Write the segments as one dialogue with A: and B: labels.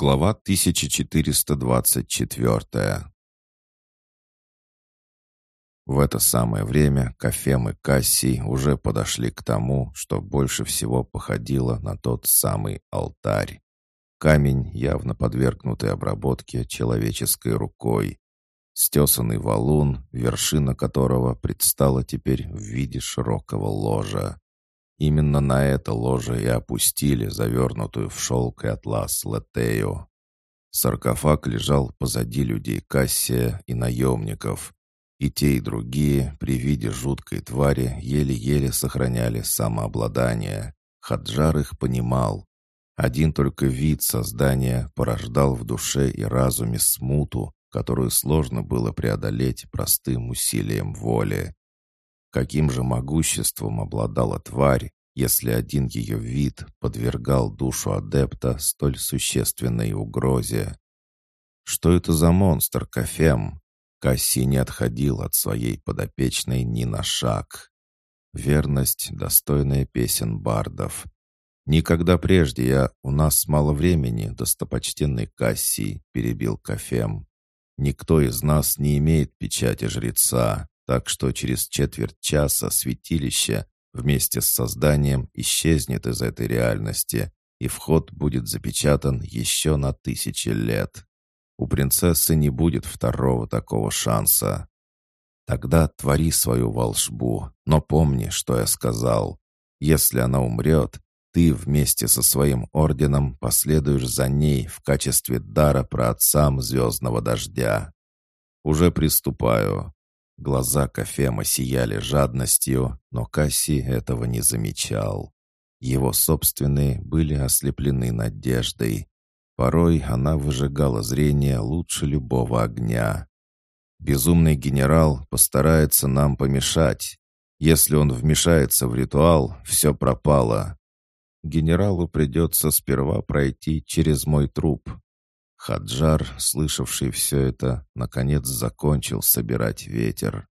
A: Глава 1424 В это самое время Кафем и Кассий уже подошли к тому, что больше всего походило на тот самый алтарь. Камень, явно подвергнутый обработке человеческой рукой. Стесанный валун, вершина которого предстала теперь в виде широкого ложа. Именно на это ложе и опустили завернутую в шелк и атлас Летею. Саркофаг лежал позади людей Кассия и наемников. И те, и другие при виде жуткой твари еле-еле сохраняли самообладание. Хаджар их понимал. Один только вид создания порождал в душе и разуме смуту, которую сложно было преодолеть простым усилием воли. Каким же могуществом обладала тварь, если один ее вид подвергал душу адепта столь существенной угрозе? Что это за монстр, Кафем? Касси не отходил от своей подопечной ни на шаг. Верность, достойная песен бардов. «Никогда прежде я... У нас мало времени, достопочтенный Кассий», — перебил Кафем. «Никто из нас не имеет печати жреца так что через четверть часа святилище вместе с созданием исчезнет из этой реальности, и вход будет запечатан еще на тысячи лет. У принцессы не будет второго такого шанса. Тогда твори свою волшбу, но помни, что я сказал. Если она умрет, ты вместе со своим орденом последуешь за ней в качестве дара про отцам звездного дождя. Уже приступаю. Глаза Кафема сияли жадностью, но Касси этого не замечал. Его собственные были ослеплены надеждой. Порой она выжигала зрение лучше любого огня. Безумный генерал постарается нам помешать. Если он вмешается в ритуал, все пропало. Генералу придется сперва пройти через мой труп, Хаджар, слышавший все это, наконец закончил собирать ветер.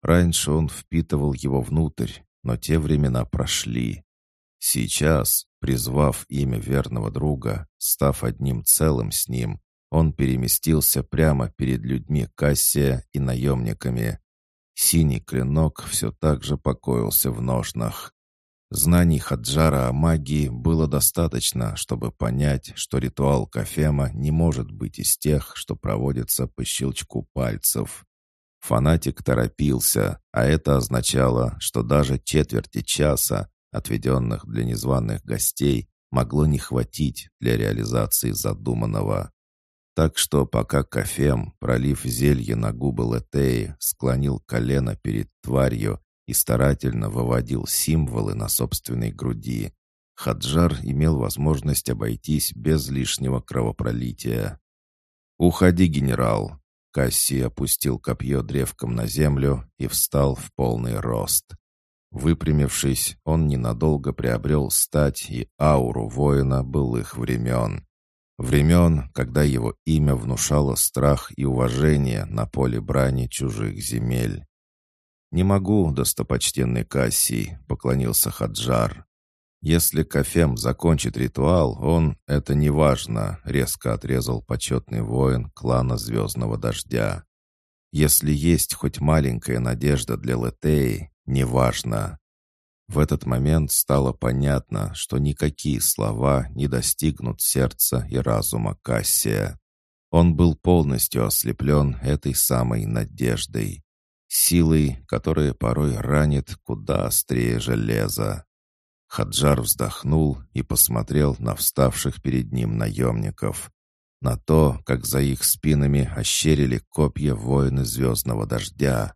A: Раньше он впитывал его внутрь, но те времена прошли. Сейчас, призвав имя верного друга, став одним целым с ним, он переместился прямо перед людьми Кассия и наемниками. Синий клинок все так же покоился в ножнах. Знаний Хаджара о магии было достаточно, чтобы понять, что ритуал Кафема не может быть из тех, что проводятся по щелчку пальцев. Фанатик торопился, а это означало, что даже четверти часа, отведенных для незваных гостей, могло не хватить для реализации задуманного. Так что пока Кафем, пролив зелье на губы Летеи, склонил колено перед тварью, и старательно выводил символы на собственной груди. Хаджар имел возможность обойтись без лишнего кровопролития. «Уходи, генерал!» Касси опустил копье древком на землю и встал в полный рост. Выпрямившись, он ненадолго приобрел стать и ауру воина былых времен. Времен, когда его имя внушало страх и уважение на поле брани чужих земель. «Не могу, достопочтенный Кассий», — поклонился Хаджар. «Если Кафем закончит ритуал, он, это не важно», — резко отрезал почетный воин клана Звездного Дождя. «Если есть хоть маленькая надежда для Летеи, неважно». В этот момент стало понятно, что никакие слова не достигнут сердца и разума Кассия. Он был полностью ослеплен этой самой надеждой силой, которая порой ранит куда острее железа. Хаджар вздохнул и посмотрел на вставших перед ним наемников. На то, как за их спинами ощерили копья воины звездного дождя.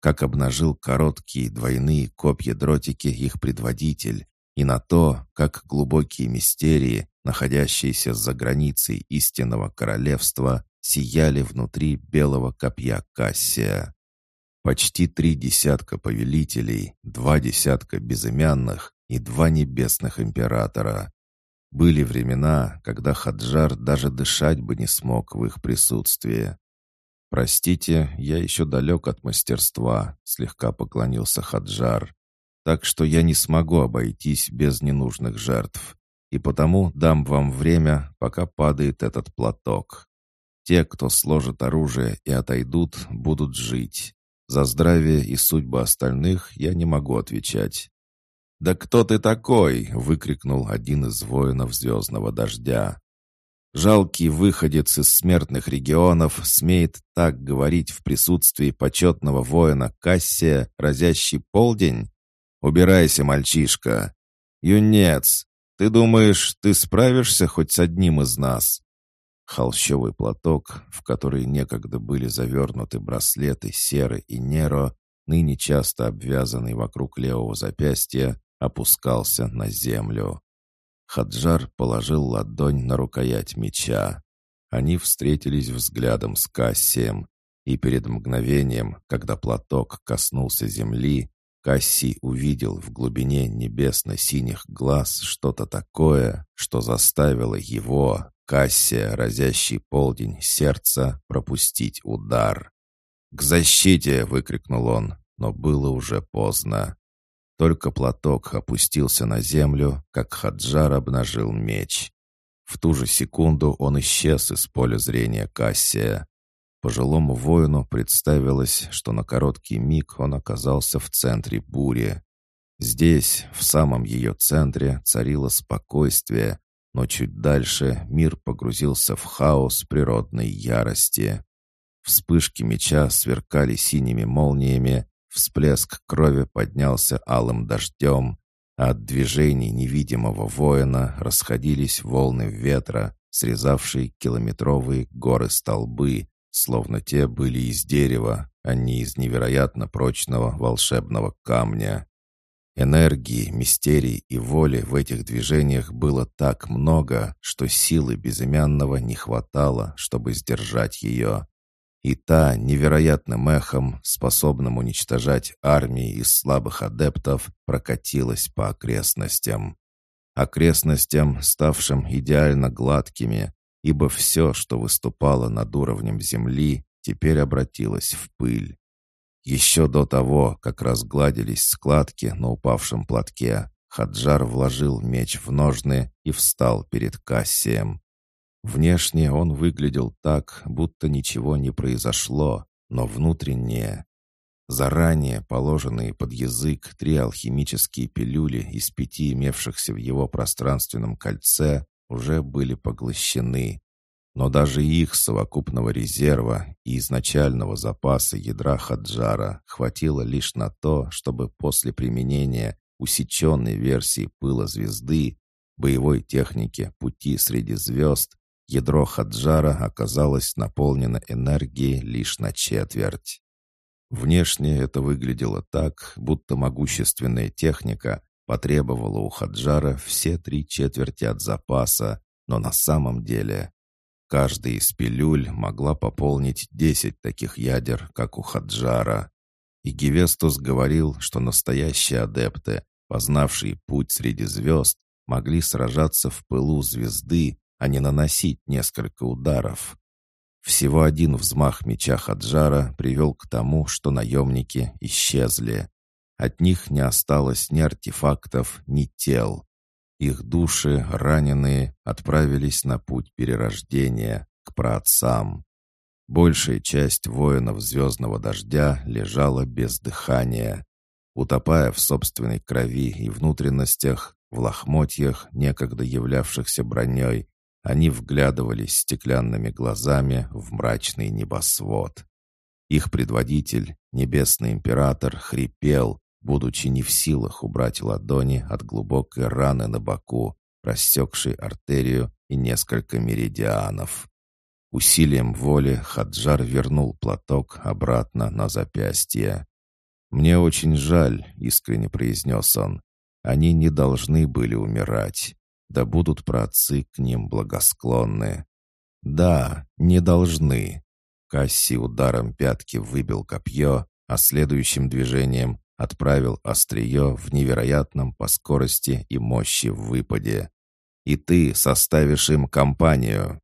A: Как обнажил короткие двойные копья-дротики их предводитель. И на то, как глубокие мистерии, находящиеся за границей истинного королевства, сияли внутри белого копья Кассия. Почти три десятка повелителей, два десятка безымянных и два небесных императора. Были времена, когда Хаджар даже дышать бы не смог в их присутствии. «Простите, я еще далек от мастерства», — слегка поклонился Хаджар. «Так что я не смогу обойтись без ненужных жертв. и потому дам вам время, пока падает этот платок. Те, кто сложит оружие и отойдут, будут жить. За здравие и судьбы остальных я не могу отвечать. «Да кто ты такой?» — выкрикнул один из воинов «Звездного дождя». Жалкий выходец из смертных регионов смеет так говорить в присутствии почетного воина Кассия, разящий полдень? Убирайся, мальчишка! Юнец, ты думаешь, ты справишься хоть с одним из нас?» Холщовый платок, в который некогда были завернуты браслеты Серы и Неро, ныне часто обвязанный вокруг левого запястья, опускался на землю. Хаджар положил ладонь на рукоять меча. Они встретились взглядом с Кассием, и перед мгновением, когда платок коснулся земли, Кассий увидел в глубине небесно-синих глаз что-то такое, что заставило его, Кассия, разящий полдень сердца, пропустить удар. «К защите!» — выкрикнул он, но было уже поздно. Только платок опустился на землю, как Хаджар обнажил меч. В ту же секунду он исчез из поля зрения Кассия. Пожилому воину представилось, что на короткий миг он оказался в центре бури. Здесь, в самом ее центре, царило спокойствие, но чуть дальше мир погрузился в хаос природной ярости. Вспышки меча сверкали синими молниями, всплеск крови поднялся алым дождем, а от движений невидимого воина расходились волны ветра, срезавшие километровые горы-столбы, словно те были из дерева, а не из невероятно прочного волшебного камня. Энергии, мистерий и воли в этих движениях было так много, что силы безымянного не хватало, чтобы сдержать ее. И та невероятным эхом, способным уничтожать армии из слабых адептов, прокатилась по окрестностям. Окрестностям, ставшим идеально гладкими, ибо все, что выступало над уровнем земли, теперь обратилось в пыль. Еще до того, как разгладились складки на упавшем платке, Хаджар вложил меч в ножны и встал перед Кассием. Внешне он выглядел так, будто ничего не произошло, но внутренне... Заранее положенные под язык три алхимические пилюли из пяти имевшихся в его пространственном кольце уже были поглощены, но даже их совокупного резерва и изначального запаса ядра Хаджара хватило лишь на то, чтобы после применения усеченной версии пыла звезды, боевой техники пути среди звезд, ядро Хаджара оказалось наполнено энергией лишь на четверть. Внешне это выглядело так, будто могущественная техника потребовала у Хаджара все три четверти от запаса, но на самом деле Каждая из пилюль могла пополнить десять таких ядер, как у Хаджара. И Гевестус говорил, что настоящие адепты, познавшие путь среди звезд, могли сражаться в пылу звезды, а не наносить несколько ударов. Всего один взмах меча Хаджара привел к тому, что наемники исчезли. От них не осталось ни артефактов, ни тел. Их души, раненые, отправились на путь перерождения, к праотцам. Большая часть воинов звездного дождя лежала без дыхания, утопая в собственной крови и внутренностях, в лохмотьях, некогда являвшихся броней, они вглядывались стеклянными глазами в мрачный небосвод. Их предводитель, небесный император, хрипел, будучи не в силах убрать ладони от глубокой раны на боку, рассекшей артерию и несколько меридианов. Усилием воли Хаджар вернул платок обратно на запястье. «Мне очень жаль», — искренне произнес он. «Они не должны были умирать. Да будут праотцы к ним благосклонны». «Да, не должны». Касси ударом пятки выбил копье, а следующим движением отправил острие в невероятном по скорости и мощи в выпаде. И ты составишь им компанию.